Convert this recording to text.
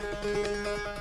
Música